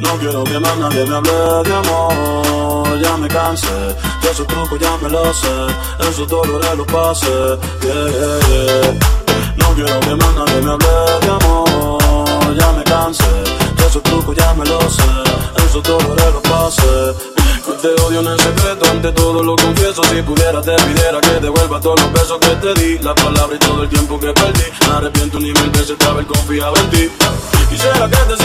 No quiero que más nadie me hable de amor, ya me cansé. De esos trucos ya me lo sé, esos dolores los pasé. Yeah, yeah, yeah. No quiero que más nadie me hable de amor, ya me cansé. De esos trucos ya me lo sé, esos dolores los pasé. Te odio en el secreto, ante todo lo confieso. Si pudiera, te pidiera que devuelva todos los besos que te di. La palabra y todo el tiempo que perdí. Me arrepiento ni veces de haber confiado en ti. Quisiera que te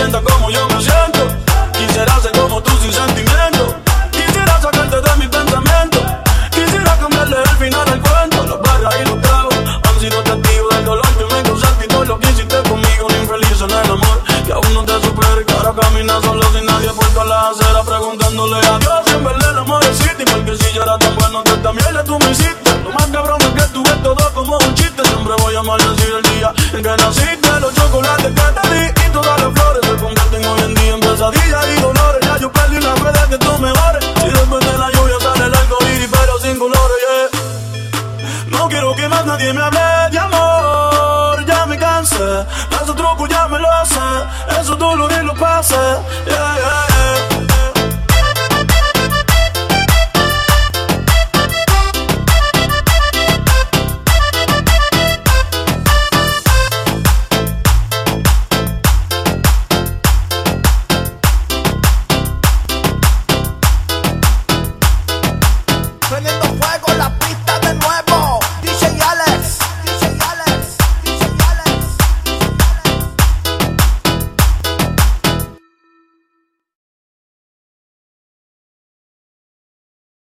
solo sin nadie por todas las aceras preguntándole a Dios en verdad el amor existe. Porque si yo era tan bueno también le tú me hiciste. Lo más cabrón es que tuve todo como un chiste. Siempre voy a maldecir el día en que naciste. Los chocolates que te di y todas las flores se convierten hoy en día en pesadillas y dolores. Ya yo perdí la fe de que tú mejores. Si después de la lluvia sale el arco iris, pero sin colores. No quiero que más nadie me hable de amor, ya me cansé. Esos trucos ya me lo sé, esos dolores los pasé, yeah, yeah.